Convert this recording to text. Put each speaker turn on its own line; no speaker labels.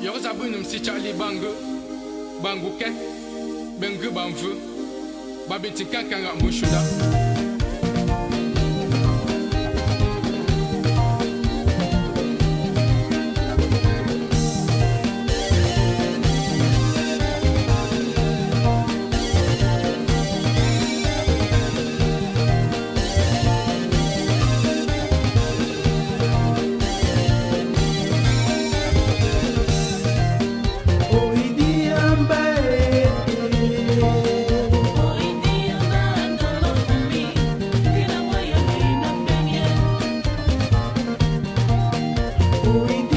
Yo zabu num si Charlie Bango Bango ket Bengu banvu Babiti kankanga mushuda
Holy